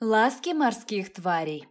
Ласки морских тварей.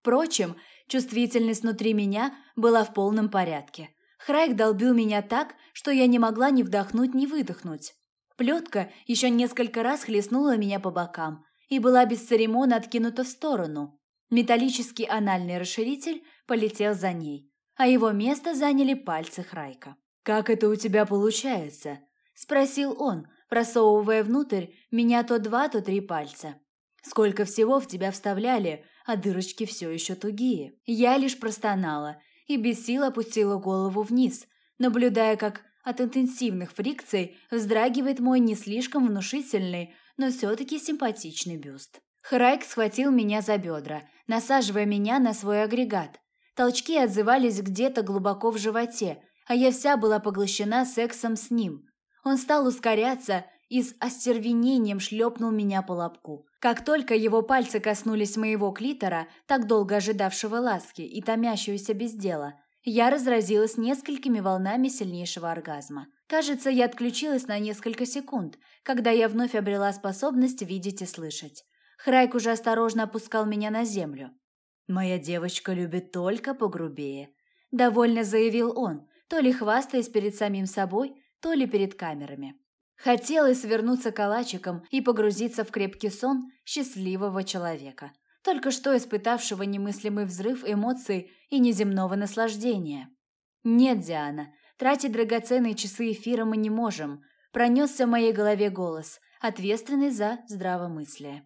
Впрочем, чувствительность внутри меня была в полном порядке. Храйк долбил меня так, что я не могла ни вдохнуть, ни выдохнуть. Плетка еще несколько раз хлестнула меня по бокам и была без церемона откинута в сторону. Металлический анальный расширитель полетел за ней, а его место заняли пальцы Храйка. «Как это у тебя получается?» – спросил он, просовывая внутрь меня то два, то три пальца. Сколько всего в тебя вставляли, а дырочки все еще тугие. Я лишь простонала и без сил опустила голову вниз, наблюдая, как от интенсивных фрикций вздрагивает мой не слишком внушительный, но все-таки симпатичный бюст. Храйк схватил меня за бедра, насаживая меня на свой агрегат. Толчки отзывались где-то глубоко в животе, а я вся была поглощена сексом с ним. Он стал ускоряться и с остервенением шлепнул меня по лобку. Как только его пальцы коснулись моего клитора, так долго ожидавшего ласки и томящегося без дела, я разразилась несколькими волнами сильнейшего оргазма. Кажется, я отключилась на несколько секунд, когда я вновь обрела способность видеть и слышать. Храйк уже осторожно опускал меня на землю. «Моя девочка любит только погрубее», – довольно заявил он, то ли хвастаясь перед самим собой, то ли перед камерами. Хотелось свернуться калачиком и погрузиться в крепкий сон счастливого человека, только что испытавшего немыслимый взрыв эмоций и неземного наслаждения. «Нет, Диана, тратить драгоценные часы эфира мы не можем», пронесся в моей голове голос, ответственный за здравомыслие.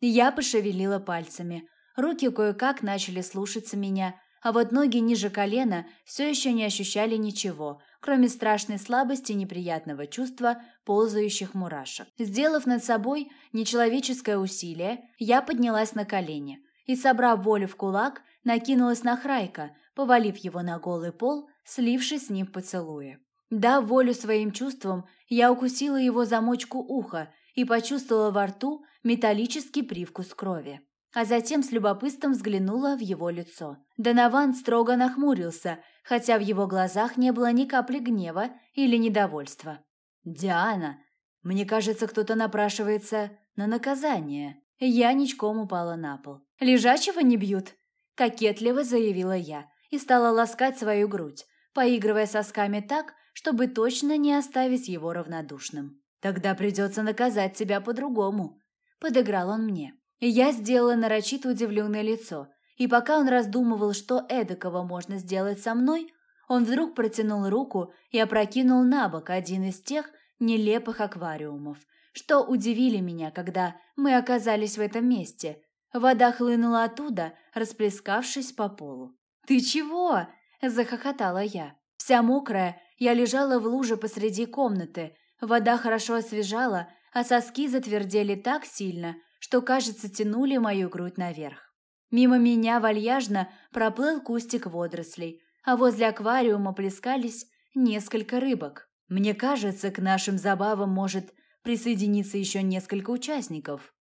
Я пошевелила пальцами, руки кое-как начали слушаться меня, а вот ноги ниже колена все еще не ощущали ничего, кроме страшной слабости и неприятного чувства ползающих мурашек. Сделав над собой нечеловеческое усилие, я поднялась на колени и, собрав волю в кулак, накинулась на Храйка, повалив его на голый пол, слившись с ним в поцелуе. Дав волю своим чувствам, я укусила его замочку уха и почувствовала во рту металлический привкус крови а затем с любопытством взглянула в его лицо. Донован строго нахмурился, хотя в его глазах не было ни капли гнева или недовольства. «Диана, мне кажется, кто-то напрашивается на наказание». Я ничком упала на пол. «Лежачего не бьют?» – кокетливо заявила я и стала ласкать свою грудь, поигрывая сосками так, чтобы точно не оставить его равнодушным. «Тогда придется наказать тебя по-другому», – подыграл он мне. Я сделала нарочито удивленное лицо, и пока он раздумывал, что эдакого можно сделать со мной, он вдруг протянул руку и опрокинул на бок один из тех нелепых аквариумов, что удивили меня, когда мы оказались в этом месте. Вода хлынула оттуда, расплескавшись по полу. «Ты чего?» – захохотала я. Вся мокрая, я лежала в луже посреди комнаты. Вода хорошо освежала, а соски затвердели так сильно, что, кажется, тянули мою грудь наверх. Мимо меня вальяжно проплыл кустик водорослей, а возле аквариума плескались несколько рыбок. Мне кажется, к нашим забавам может присоединиться еще несколько участников,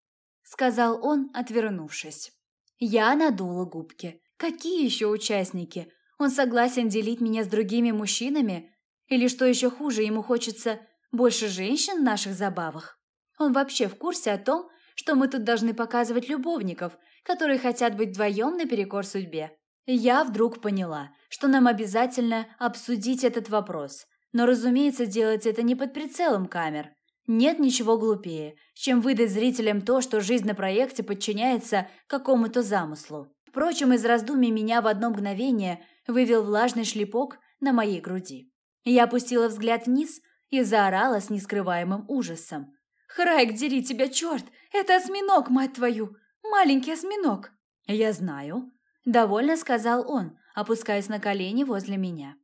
сказал он, отвернувшись. Я надула губки. Какие еще участники? Он согласен делить меня с другими мужчинами? Или что еще хуже, ему хочется больше женщин в наших забавах? Он вообще в курсе о том, что мы тут должны показывать любовников, которые хотят быть вдвоем наперекор судьбе. Я вдруг поняла, что нам обязательно обсудить этот вопрос, но, разумеется, делать это не под прицелом камер. Нет ничего глупее, чем выдать зрителям то, что жизнь на проекте подчиняется какому-то замыслу. Впрочем, из раздумий меня в одно мгновение вывел влажный шлепок на моей груди. Я опустила взгляд вниз и заорала с нескрываемым ужасом. «Храйк, дери тебя, черт! Это осьминог, мать твою! Маленький осьминог!» «Я знаю», — довольно сказал он, опускаясь на колени возле меня.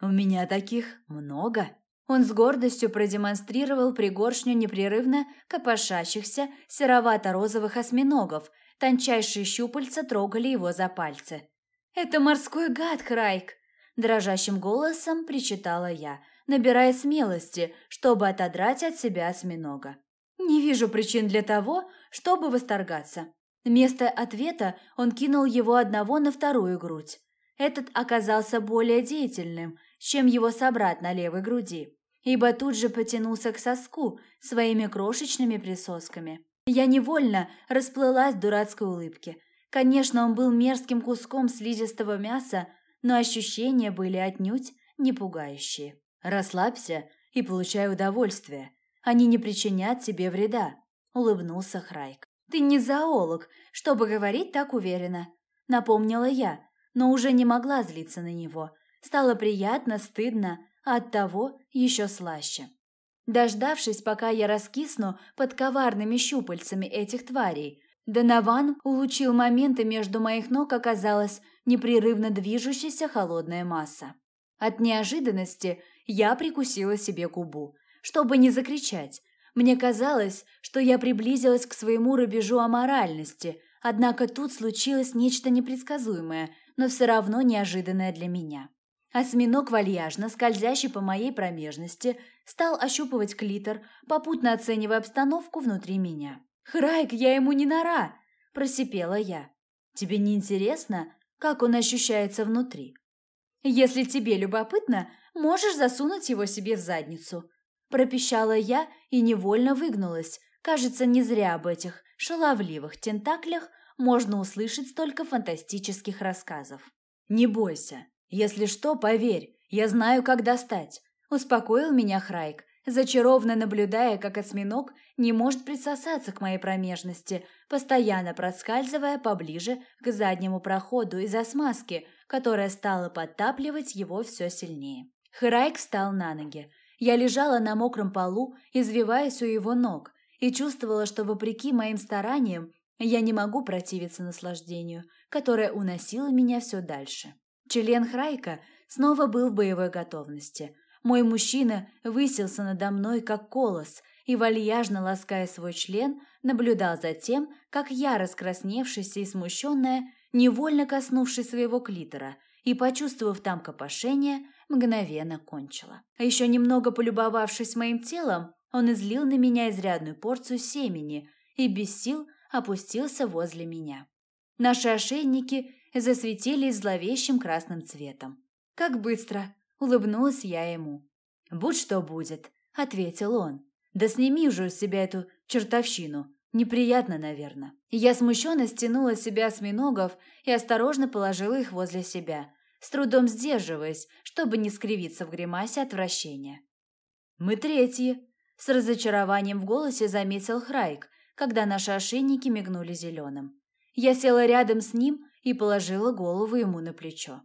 «У меня таких много». Он с гордостью продемонстрировал пригоршню непрерывно копошащихся серовато-розовых осьминогов, тончайшие щупальца трогали его за пальцы. «Это морской гад, Храйк!» – дрожащим голосом причитала я, набирая смелости, чтобы отодрать от себя осьминога. Не вижу причин для того, чтобы восторгаться. Вместо ответа он кинул его одного на вторую грудь. Этот оказался более деятельным, чем его собрат на левой груди, ибо тут же потянулся к соску своими крошечными присосками. Я невольно расплылась в дурацкой улыбке. Конечно, он был мерзким куском слизистого мяса, но ощущения были отнюдь не пугающие. «Расслабься и получай удовольствие. Они не причинят тебе вреда», – улыбнулся Храйк. «Ты не зоолог, чтобы говорить так уверенно», – напомнила я, но уже не могла злиться на него. Стало приятно, стыдно, а оттого еще слаще. Дождавшись, пока я раскисну под коварными щупальцами этих тварей, Донован улучил моменты между моих ног оказалась непрерывно движущаяся холодная масса. От неожиданности я прикусила себе губу, чтобы не закричать. Мне казалось, что я приблизилась к своему рубежу аморальности, однако тут случилось нечто непредсказуемое, но все равно неожиданное для меня. Осьминог вальяжно, скользящий по моей промежности, стал ощупывать клитор, попутно оценивая обстановку внутри меня. «Храйк, я ему не нора!» – просипела я. «Тебе не интересно, как он ощущается внутри?» «Если тебе любопытно, можешь засунуть его себе в задницу», – пропищала я и невольно выгнулась. Кажется, не зря об этих шаловливых тентаклях можно услышать столько фантастических рассказов. «Не бойся», «Если что, поверь, я знаю, как достать», – успокоил меня Храйк, зачарованно наблюдая, как осьминог не может присосаться к моей промежности, постоянно проскальзывая поближе к заднему проходу из-за смазки, которая стала подтапливать его все сильнее. Храйк встал на ноги. Я лежала на мокром полу, извиваясь у его ног, и чувствовала, что, вопреки моим стараниям, я не могу противиться наслаждению, которое уносило меня все дальше. Член Храйка снова был в боевой готовности. Мой мужчина высился надо мной, как колос, и, вальяжно лаская свой член, наблюдал за тем, как я, раскрасневшаяся и смущенная, невольно коснувшись своего клитора и, почувствовав там копошение, мгновенно кончила. А еще немного полюбовавшись моим телом, он излил на меня изрядную порцию семени и без сил опустился возле меня. Наши ошейники засветились зловещим красным цветом. «Как быстро!» – улыбнулась я ему. «Будь что будет», – ответил он. «Да сними уже с себя эту чертовщину. Неприятно, наверное». Я смущенно стянула с себя осьминогов и осторожно положила их возле себя, с трудом сдерживаясь, чтобы не скривиться в гримасе отвращения. «Мы третьи», – с разочарованием в голосе заметил Храйк, когда наши ошейники мигнули зеленым. Я села рядом с ним и положила голову ему на плечо.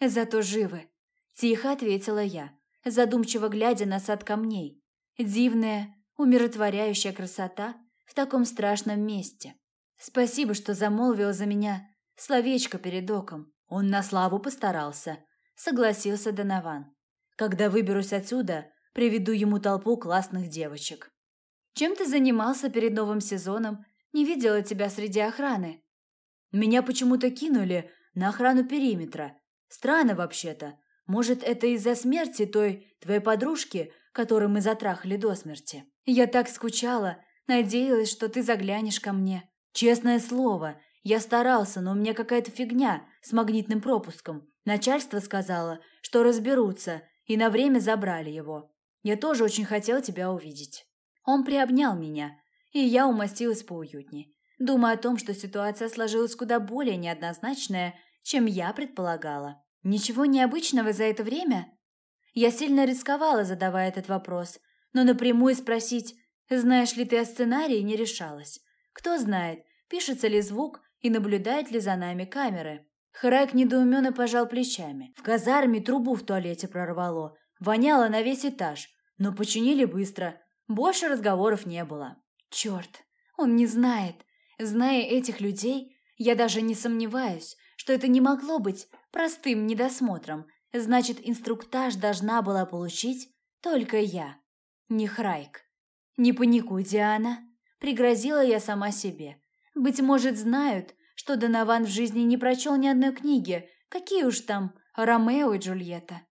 «Зато живы», – тихо ответила я, задумчиво глядя на сад камней. Дивная, умиротворяющая красота в таком страшном месте. Спасибо, что замолвил за меня словечко перед оком. Он на славу постарался, согласился Донован. Когда выберусь отсюда, приведу ему толпу классных девочек. Чем ты занимался перед новым сезоном? Не видела тебя среди охраны. Меня почему-то кинули на охрану периметра. Странно вообще-то. Может, это из-за смерти той твоей подружки, которую мы затрахали до смерти? Я так скучала, надеялась, что ты заглянешь ко мне. Честное слово, я старался, но у меня какая-то фигня с магнитным пропуском. Начальство сказало, что разберутся, и на время забрали его. Я тоже очень хотел тебя увидеть. Он приобнял меня, и я умостилась поуютнее думая о том, что ситуация сложилась куда более неоднозначная, чем я предполагала. Ничего необычного за это время? Я сильно рисковала, задавая этот вопрос, но напрямую спросить «Знаешь ли ты о сценарии?» не решалась. Кто знает, пишется ли звук и наблюдает ли за нами камеры. Храйк недоуменно пожал плечами. В казарме трубу в туалете прорвало. Воняло на весь этаж. Но починили быстро. Больше разговоров не было. Черт, он не знает. Зная этих людей, я даже не сомневаюсь, что это не могло быть простым недосмотром. Значит, инструктаж должна была получить только я, не Храйк. «Не паникуй, Диана», — пригрозила я сама себе. «Быть может, знают, что Донован в жизни не прочел ни одной книги, какие уж там Ромео и Джульетта».